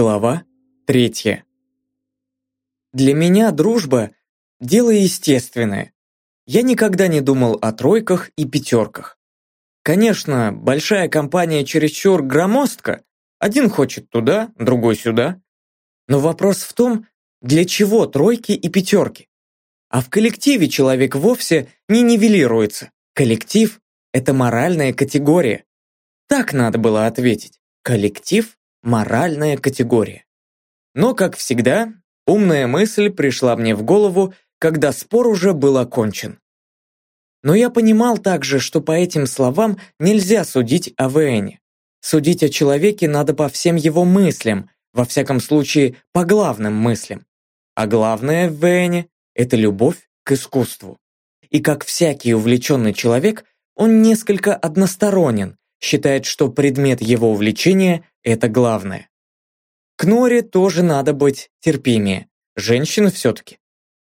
Глава третья. Для меня дружба – дело естественное. Я никогда не думал о тройках и пятерках. Конечно, большая компания чересчур громоздка. Один хочет туда, другой сюда. Но вопрос в том, для чего тройки и пятерки? А в коллективе человек вовсе не нивелируется. Коллектив – это моральная категория. Так надо было ответить. Коллектив моральная категория. Но, как всегда, умная мысль пришла мне в голову, когда спор уже был окончен. Но я понимал также, что по этим словам нельзя судить о ВНе. Судить о человеке надо по всем его мыслям, во всяком случае, по главным мыслям. А главное в ВНе – это любовь к искусству. И как всякий увлеченный человек, он несколько односторонен, считает, что предмет его увлечения – это главное. К Норе тоже надо быть терпимее. Женщина все-таки.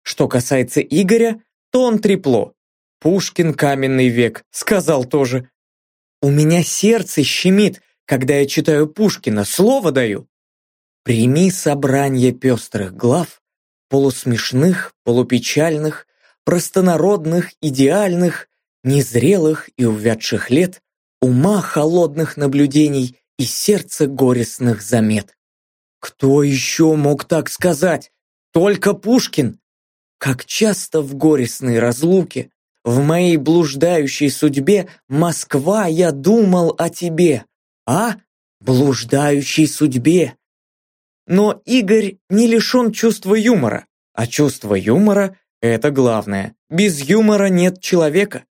Что касается Игоря, то он трепло. Пушкин каменный век, сказал тоже. У меня сердце щемит, когда я читаю Пушкина, слово даю. Прими собрание пестрых глав, полусмешных, полупечальных, простонародных, идеальных, незрелых и увядших лет, ума холодных наблюдений и сердца горестных замет. Кто еще мог так сказать? Только Пушкин. Как часто в горестной разлуке, в моей блуждающей судьбе, Москва, я думал о тебе. А? Блуждающей судьбе. Но Игорь не лишен чувства юмора, а чувство юмора – это главное. Без юмора нет человека.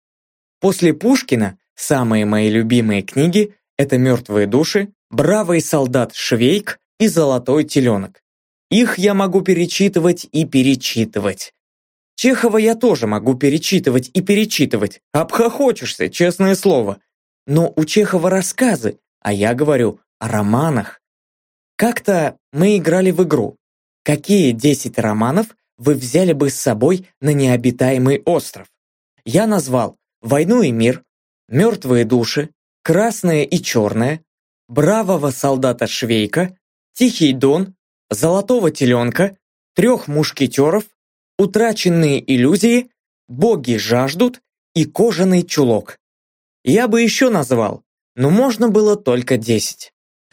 После Пушкина самые мои любимые книги – это «Мертвые души», «Бравый солдат Швейк» и «Золотой теленок». Их я могу перечитывать и перечитывать. Чехова я тоже могу перечитывать и перечитывать. Обхохочешься, честное слово. Но у Чехова рассказы, а я говорю о романах. Как-то мы играли в игру. Какие 10 романов вы взяли бы с собой на необитаемый остров? Я назвал «Войну и мир», «Мертвые души», «Красное и черное», «Бравого солдата Швейка», «Тихий дон», «Золотого теленка», «Трех мушкетеров», «Утраченные иллюзии», «Боги жаждут» и «Кожаный чулок». Я бы еще назвал, но можно было только десять.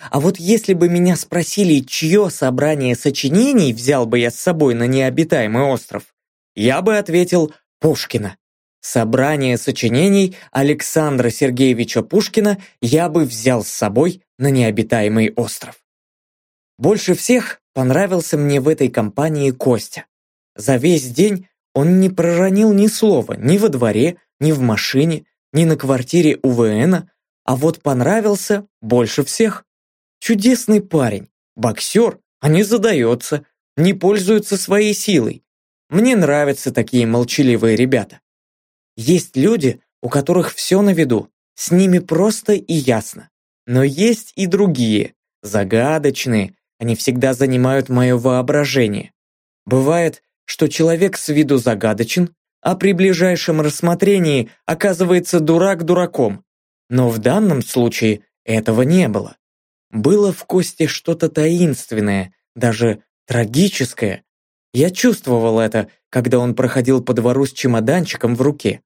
А вот если бы меня спросили, чье собрание сочинений взял бы я с собой на необитаемый остров, я бы ответил Пушкина. Собрание сочинений Александра Сергеевича Пушкина я бы взял с собой на необитаемый остров. Больше всех понравился мне в этой компании Костя. За весь день он не проронил ни слова ни во дворе, ни в машине, ни на квартире у ВНа, а вот понравился больше всех. Чудесный парень, боксер, а не задается, не пользуется своей силой. Мне нравятся такие молчаливые ребята. Есть люди, у которых все на виду, с ними просто и ясно. Но есть и другие, загадочные, они всегда занимают мое воображение. Бывает, что человек с виду загадочен, а при ближайшем рассмотрении оказывается дурак дураком. Но в данном случае этого не было. Было в Косте что-то таинственное, даже трагическое. Я чувствовал это, когда он проходил по двору с чемоданчиком в руке.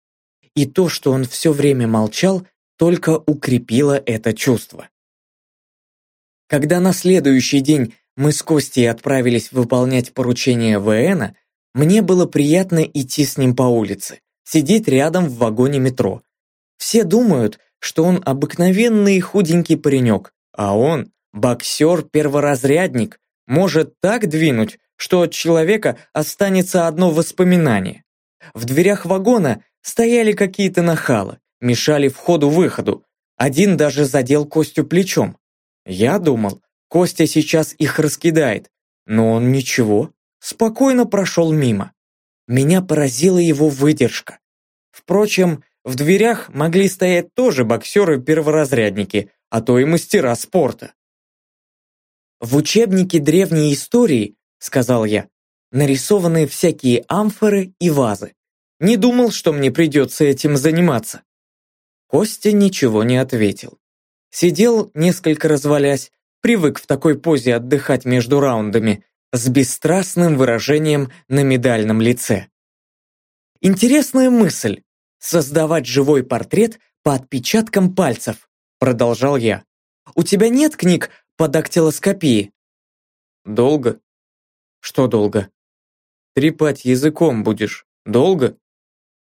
И то, что он все время молчал, только укрепило это чувство. Когда на следующий день мы с Костей отправились выполнять поручение ВНа, мне было приятно идти с ним по улице, сидеть рядом в вагоне метро. Все думают, что он обыкновенный худенький паренек, а он боксер-перворазрядник, может так двинуть, что от человека останется одно воспоминание. В дверях вагона стояли какие-то нахалы, мешали входу-выходу. Один даже задел Костю плечом. Я думал, Костя сейчас их раскидает, но он ничего, спокойно прошел мимо. Меня поразила его выдержка. Впрочем, в дверях могли стоять тоже боксеры-перворазрядники, а то и мастера спорта. «В учебнике древней истории, — сказал я, — нарисованы всякие амфоры и вазы. Не думал, что мне придется этим заниматься». Костя ничего не ответил. Сидел, несколько развалясь, привык в такой позе отдыхать между раундами, с бесстрастным выражением на медальном лице. Интересная мысль – создавать живой портрет по отпечаткам пальцев, продолжал я. У тебя нет книг по дактилоскопии? Долго? Что долго? Трепать языком будешь. Долго?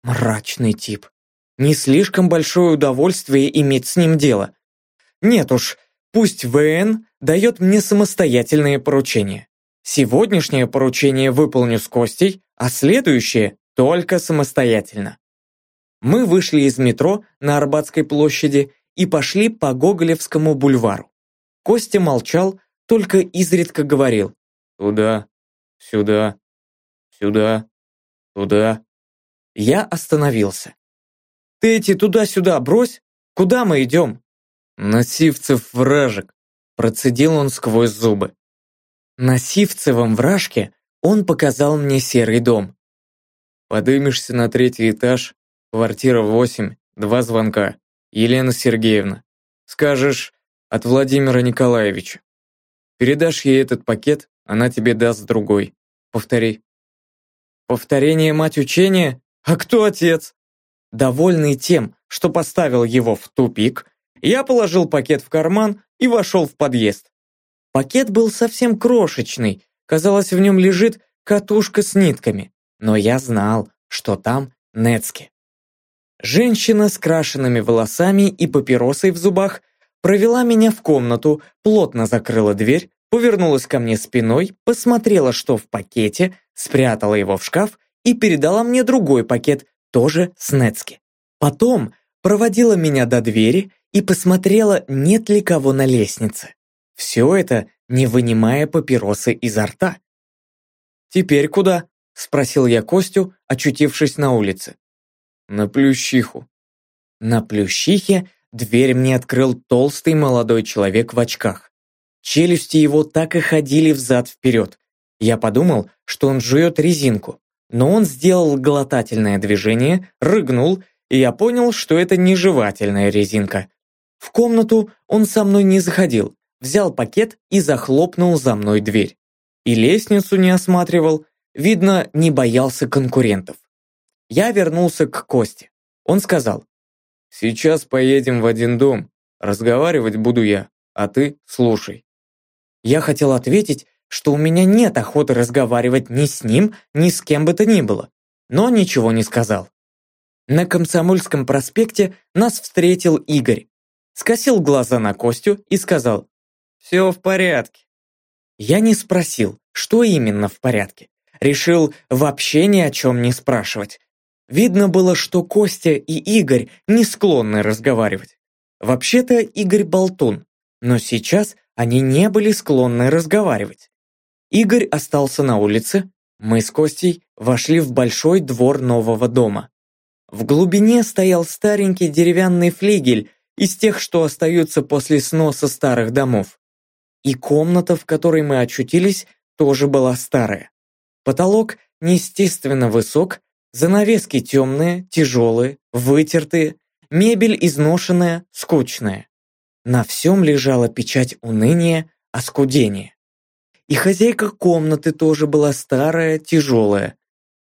Мрачный тип. Не слишком большое удовольствие иметь с ним дело. Нет уж, пусть ВН дает мне самостоятельные поручения. Сегодняшнее поручение выполню с Костей, а следующее только самостоятельно. Мы вышли из метро на Арбатской площади и пошли по Гоголевскому бульвару. Костя молчал, только изредка говорил «Туда, сюда, сюда, туда». Я остановился. Ты эти туда-сюда брось. Куда мы идем? На Сивцев вражек, процедил он сквозь зубы. На Сивцевом вражке он показал мне серый дом. Подымешься на третий этаж, квартира 8, два звонка. Елена Сергеевна. Скажешь, от Владимира Николаевича. Передашь ей этот пакет, она тебе даст другой. Повтори. Повторение мать учения? А кто отец? Довольный тем, что поставил его в тупик, я положил пакет в карман и вошел в подъезд. Пакет был совсем крошечный, казалось, в нем лежит катушка с нитками, но я знал, что там Нецки. Женщина с крашенными волосами и папиросой в зубах провела меня в комнату, плотно закрыла дверь, повернулась ко мне спиной, посмотрела, что в пакете, спрятала его в шкаф и передала мне другой пакет, тоже Снецки. Потом проводила меня до двери и посмотрела, нет ли кого на лестнице. Все это, не вынимая папиросы изо рта. «Теперь куда?» – спросил я Костю, очутившись на улице. «На Плющиху». На Плющихе дверь мне открыл толстый молодой человек в очках. Челюсти его так и ходили взад-вперед. Я подумал, что он жует резинку но он сделал глотательное движение, рыгнул, и я понял, что это не жевательная резинка. В комнату он со мной не заходил, взял пакет и захлопнул за мной дверь. И лестницу не осматривал, видно, не боялся конкурентов. Я вернулся к Косте. Он сказал, «Сейчас поедем в один дом, разговаривать буду я, а ты слушай». Я хотел ответить, что у меня нет охоты разговаривать ни с ним, ни с кем бы то ни было, но ничего не сказал. На Комсомольском проспекте нас встретил Игорь. Скосил глаза на Костю и сказал «Все в порядке». Я не спросил, что именно в порядке. Решил вообще ни о чем не спрашивать. Видно было, что Костя и Игорь не склонны разговаривать. Вообще-то Игорь болтун, но сейчас они не были склонны разговаривать. Игорь остался на улице, мы с Костей вошли в большой двор нового дома. В глубине стоял старенький деревянный флигель из тех, что остаются после сноса старых домов. И комната, в которой мы очутились, тоже была старая. Потолок неестественно высок, занавески темные, тяжелые, вытертые, мебель изношенная, скучная. На всем лежала печать уныния, оскудения. И хозяйка комнаты тоже была старая, тяжелая.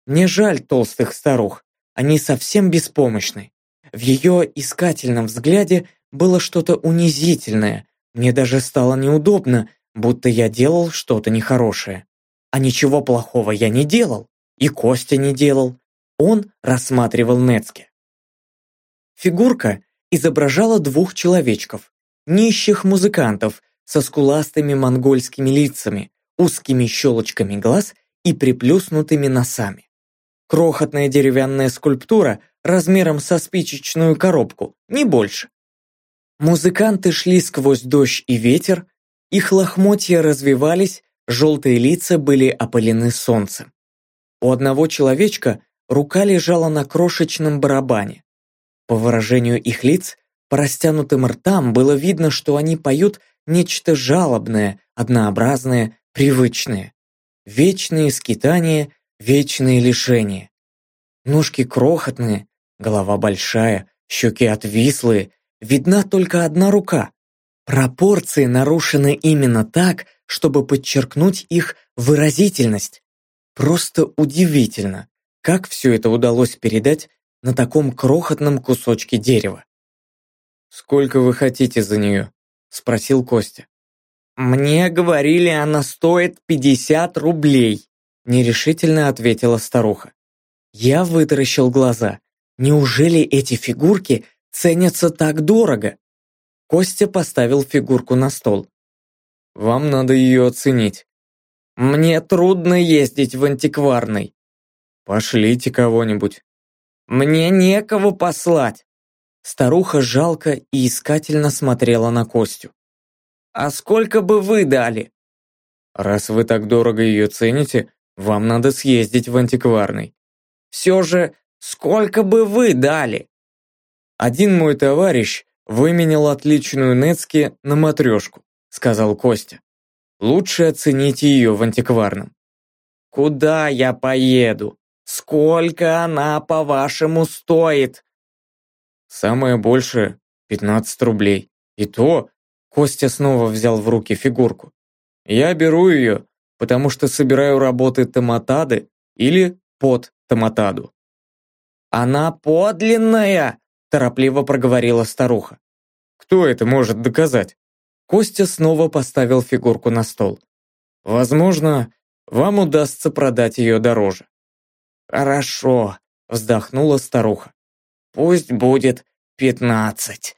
Мне жаль толстых старух, они совсем беспомощны. В ее искательном взгляде было что-то унизительное. Мне даже стало неудобно, будто я делал что-то нехорошее. А ничего плохого я не делал. И Костя не делал. Он рассматривал Нецке. Фигурка изображала двух человечков, нищих музыкантов со скуластыми монгольскими лицами, узкими щелочками глаз и приплюснутыми носами. Крохотная деревянная скульптура размером со спичечную коробку, не больше. Музыканты шли сквозь дождь и ветер, их лохмотья развивались, желтые лица были опалены солнцем. У одного человечка рука лежала на крошечном барабане. По выражению их лиц, по растянутым ртам было видно, что они поют нечто жалобное, однообразное, привычные. Вечные скитания, вечные лишения. Ножки крохотные, голова большая, щеки отвислые, видна только одна рука. Пропорции нарушены именно так, чтобы подчеркнуть их выразительность. Просто удивительно, как все это удалось передать на таком крохотном кусочке дерева. «Сколько вы хотите за нее?» – спросил Костя. «Мне говорили, она стоит 50 рублей», – нерешительно ответила старуха. Я вытаращил глаза. Неужели эти фигурки ценятся так дорого? Костя поставил фигурку на стол. Вам надо ее оценить. Мне трудно ездить в антикварный. Пошлите кого-нибудь. Мне некого послать. Старуха жалко и искательно смотрела на Костю. «А сколько бы вы дали?» «Раз вы так дорого ее цените, вам надо съездить в антикварный». «Все же, сколько бы вы дали?» «Один мой товарищ выменял отличную Нецки на матрешку», сказал Костя. «Лучше оцените ее в антикварном». «Куда я поеду? Сколько она, по-вашему, стоит?» Самое большее – 15 рублей. И то Костя снова взял в руки фигурку. Я беру ее, потому что собираю работы томатады или под томатаду. «Она подлинная!» – торопливо проговорила старуха. «Кто это может доказать?» Костя снова поставил фигурку на стол. «Возможно, вам удастся продать ее дороже». «Хорошо», – вздохнула старуха. Пусть будет пятнадцать.